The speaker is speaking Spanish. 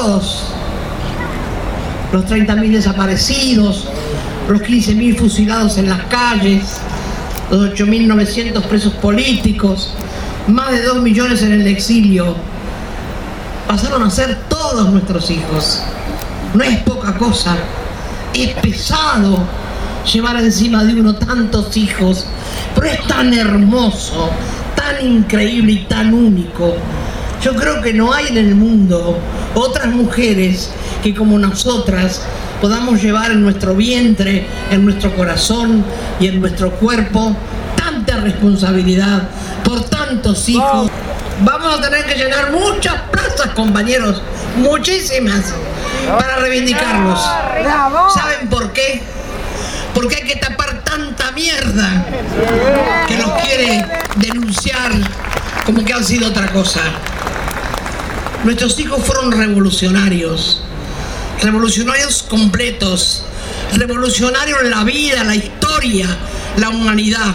todos. Los 30.000 desaparecidos, los 15.000 fusilados en las calles, los 8.900 presos políticos, más de 2 millones en el exilio. Pasaron a ser todos nuestros hijos. No es poca cosa, es pesado llevar encima de uno tantos hijos, pero es tan hermoso, tan increíble y tan único. Yo creo que no hay en el mundo otras mujeres que como nosotras podamos llevar en nuestro vientre, en nuestro corazón y en nuestro cuerpo tanta responsabilidad por tantos hijos. Vamos a tener que llenar muchas plazas, compañeros, muchísimas, para reivindicarlos. ¿Saben por qué? Porque hay que tapar tanta mierda que los quiere denunciar como que han sido otra cosa. Nuestros hijos fueron revolucionarios, revolucionarios completos, revolucionarios en la vida, la historia, la humanidad.